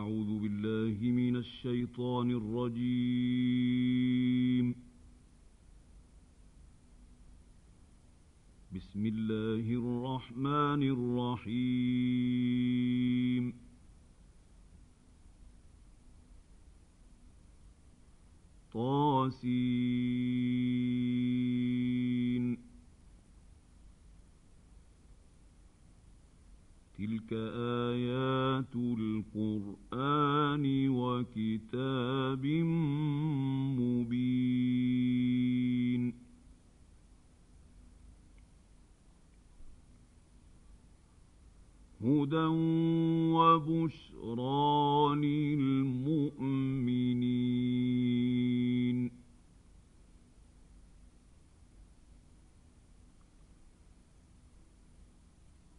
أعوذ بالله من الشيطان الرجيم. بسم الله الرحمن الرحيم. طاسين. تلك آيات القرآن وكتاب مبين. هدى وبشرى للمؤمنين.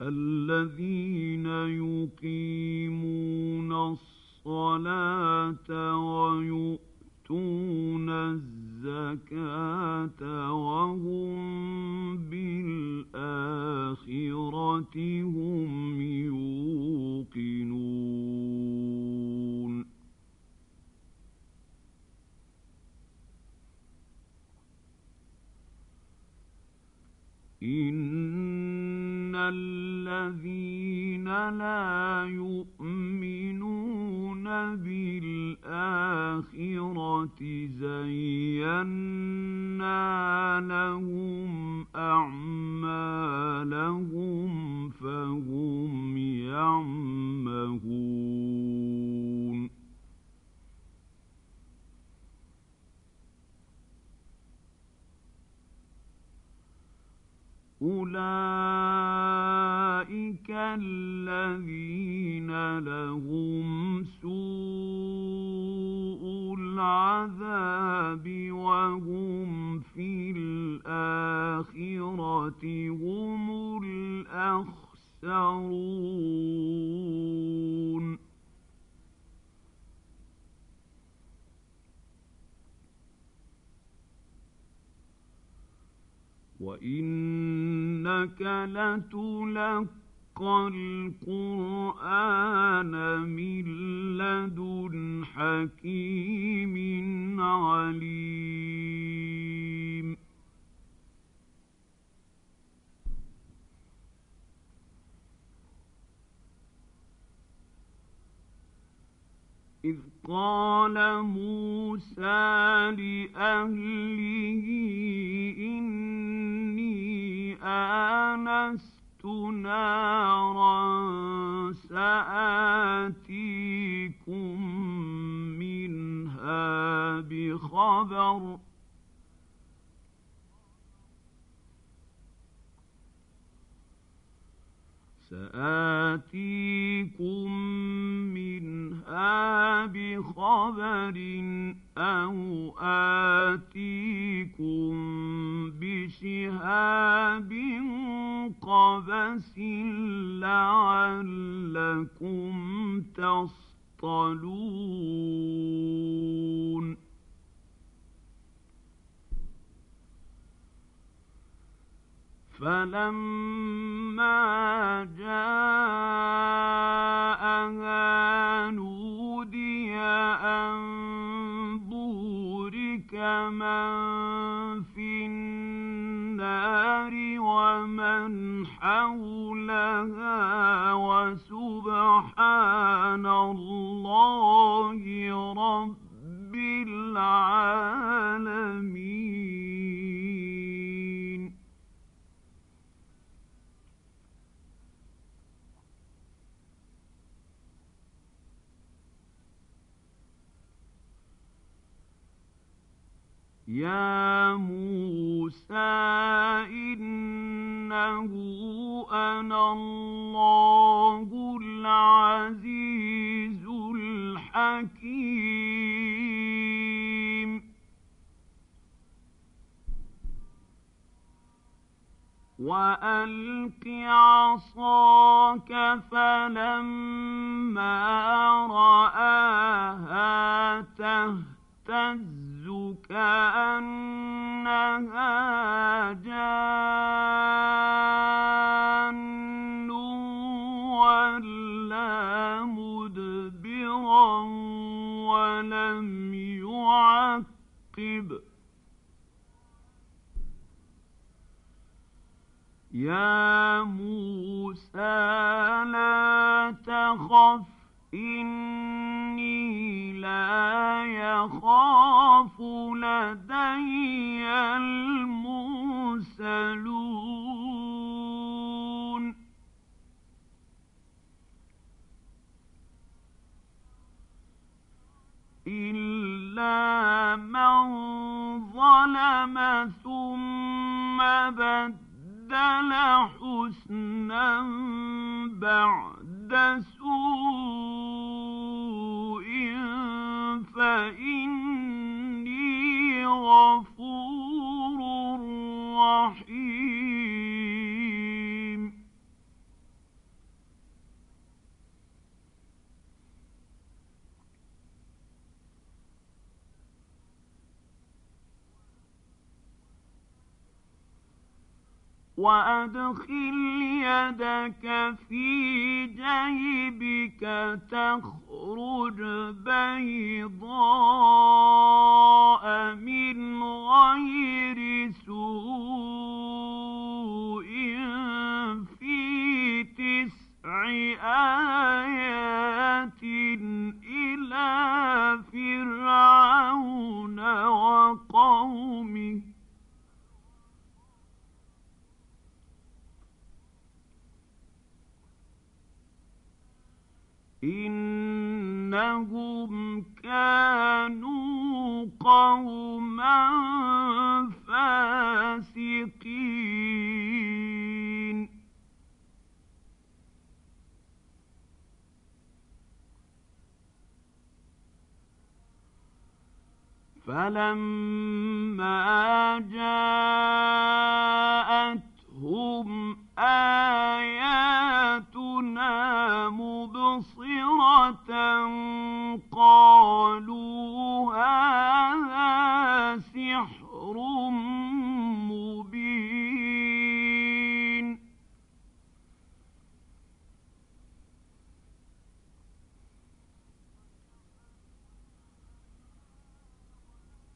الذين الصلاة ويؤتون الزكاة وهم بالآخرة هم يوقنون. إن الذين لا يؤمنون بالآخرة زينا لهم أعمالهم فهم يعمهون. أولئك لتلقى القرآن من لدن حكيم عليم. إذ قال موسى لأهله إني آنست نارا سآتيكم منها بخبر سآتيكم بخبر أو آتيكم بشهاب قبس لعلكم تصطلون فلما جاءها حولها وسبحان الله رب العالمين. يا موسى إنه أنا الله العزيز الحكيم. وألق عصاك فلما رآها تهتز كأنها جان ولا مدبرا ولم يعقب. يا موسى لا تخف إني لا يخاف جيبك تخرج بيضاء فلما جاءتهم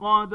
ولقد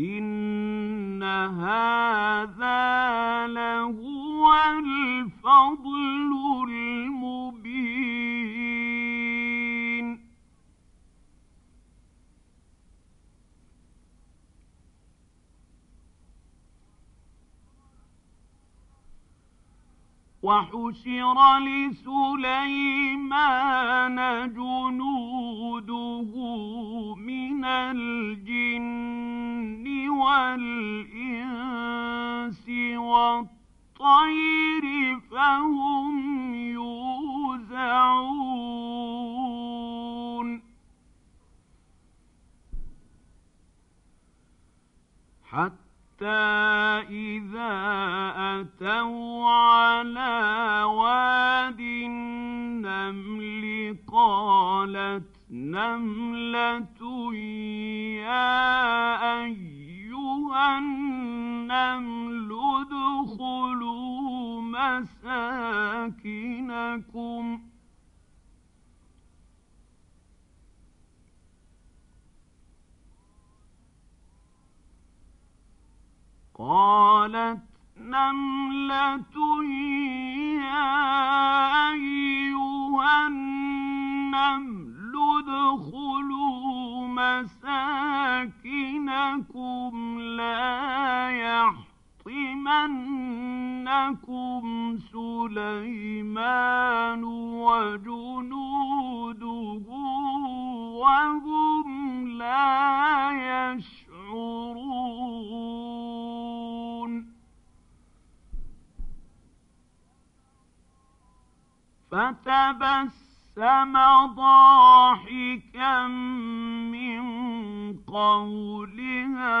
إن هذا لهو الفضل المبين وحشر لسليمان جنوده من الجن والإنس والطير فهم يوزعون. حتى إذا أتوا على واد النمل قالت نملة يا أيها النمل ادخلوا مساكنكم. قالت نملة يحطمنكم سليمان وجنوده وهم لا يشعرون. فتبسم ضاحكا من قولها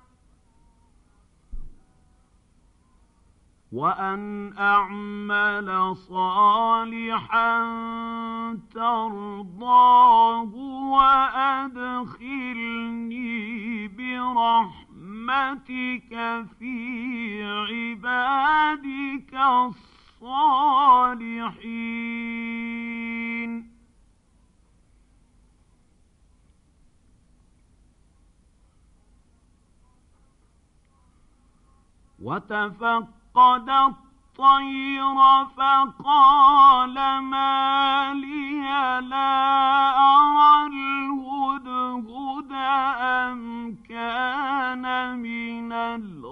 وأن أعمل صالحا ترضاه وأدخلني برحمتك في عبادك الصالحين. وتفق فقد الطير فقال ما لي لا أرى الهدهد أم كان من الغائبين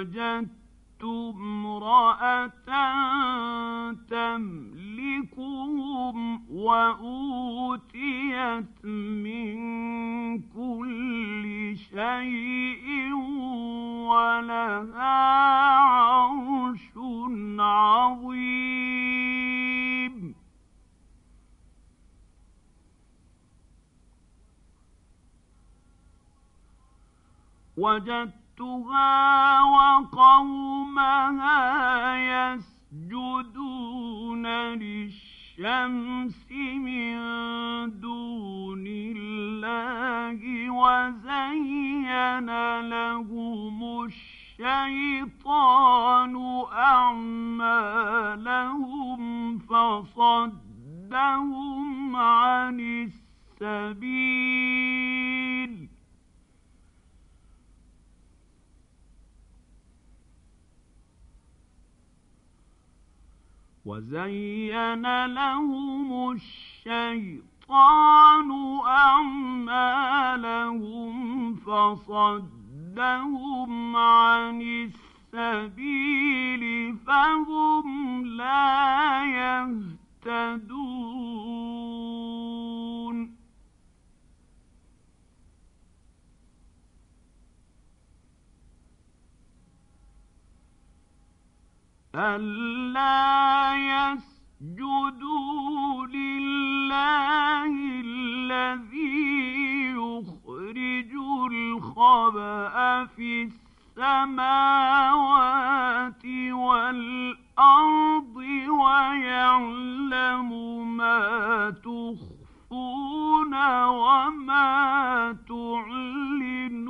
وجدت امرأة تملكهم وأوتيت من كل شيء ولها عرش عظيم. وجدتها وقومها يسجدون للشمس من دون الله وزين لهم الشيطان أعمالهم فصدهم عن السبيل. وزين لهم الشيطان أعمالهم فصدهم عن السبيل فهم لا يهتدون ألا يسجدوا لله الذي يخرج الخبأ في السماوات والأرض ويعلم ما تخفون وما تعلنون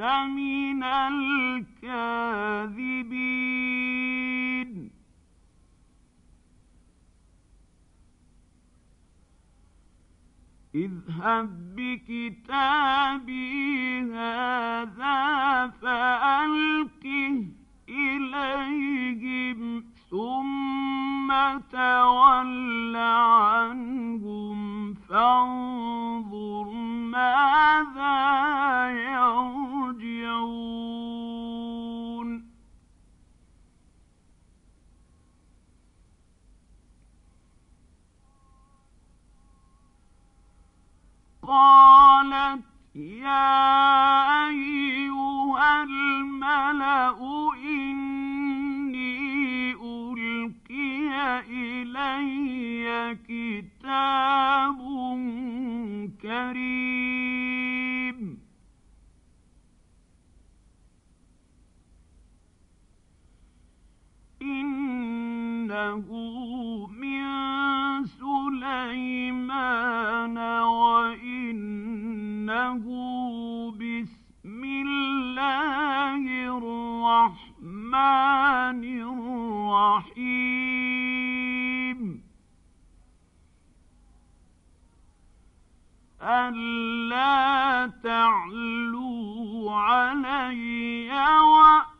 من الكاذبين. اذهب بكتابي هذا فألقه إليهم. بسم الله الرحمن الرحيم. ألا تعلوا علي وأتوني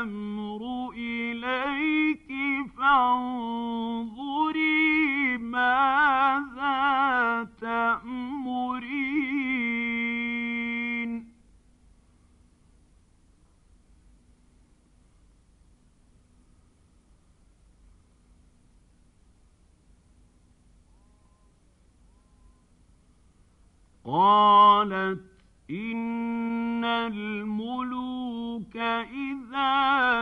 والأمر إليك فانظري ماذا تأمرين. قالت إن الملوك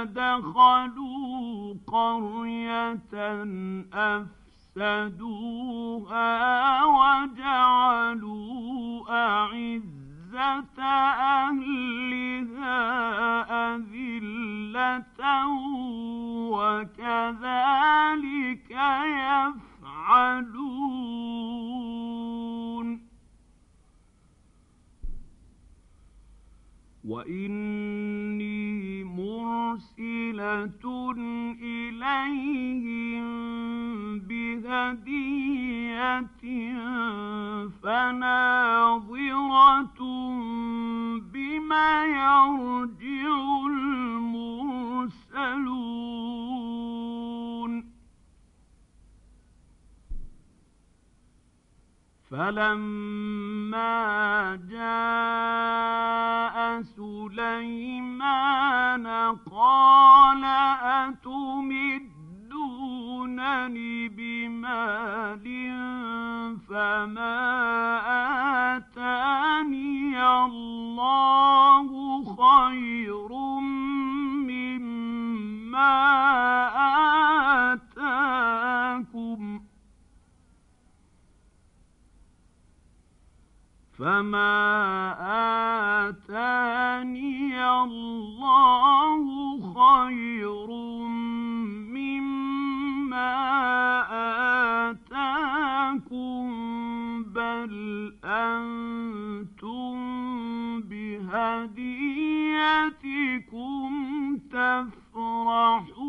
دخلوا قرية أفسدوها وجعلوا أعزة أهلها أذلة وكذلك يفعلون. وإني مرسلة إليهم بهدية فناظرة بما يرجع المرسلون. فلما جاء سليمان قال أتمدونني بمال فما آتاني الله خير فما آتاني الله خير مما آتاكم بل أنتم بهديتكم تفرحون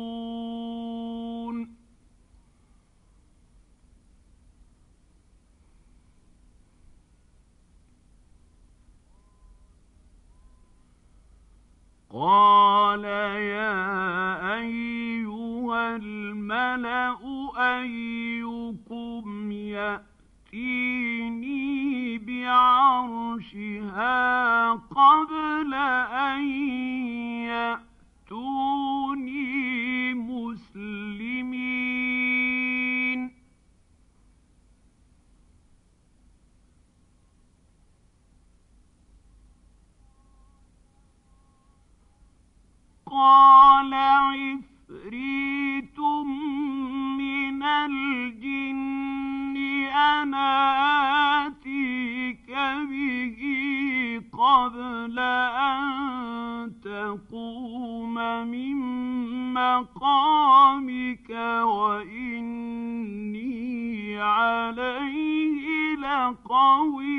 we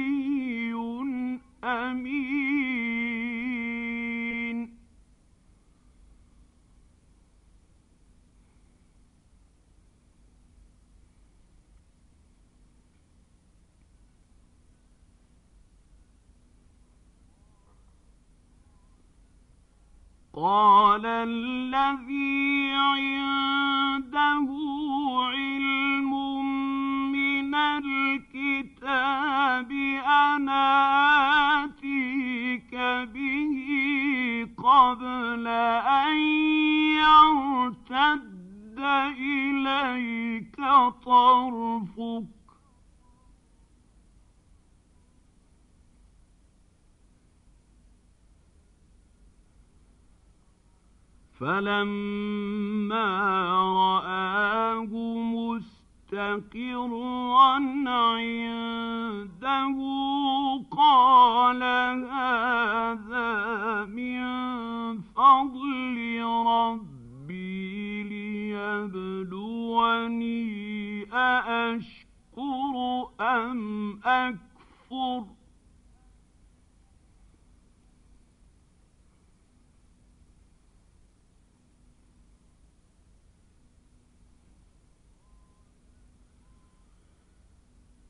فلما رآه مستقرا عنده قال هذا من فضل ربي ليبلوني أأشكر أم أكفر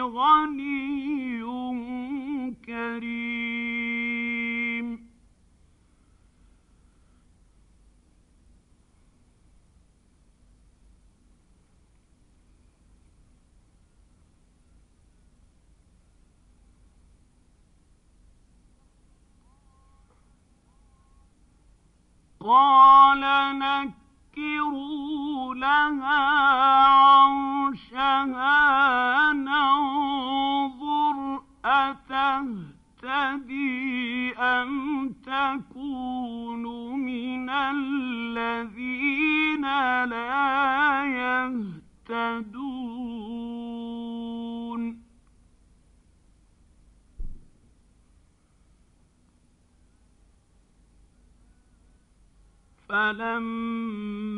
غني كريم. قال نكروا لها عرشها ننظر أتهتدي أم تكون من الذين لا يهتدون؟ فلما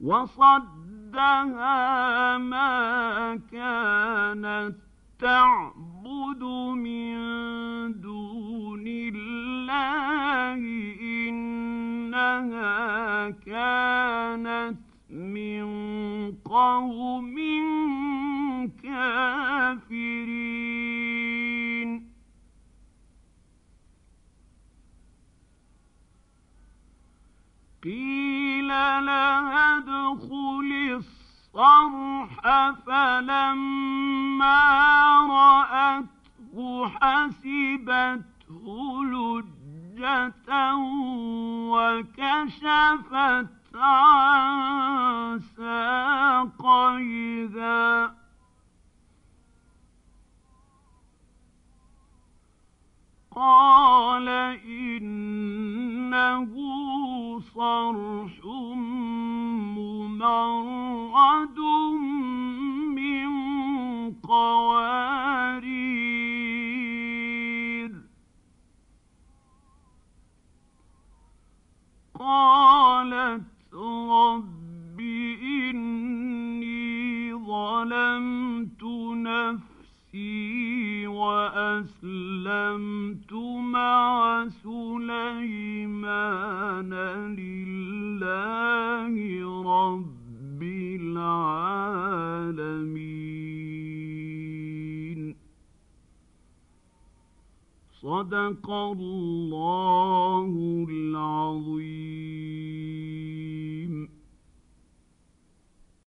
وصدها ما كانت تعبد من دون الله إنها كانت من قوم كافرين. قيل لها ادخل الصرح فلما رأته حسبته لجة وكشفت عن ساقيها.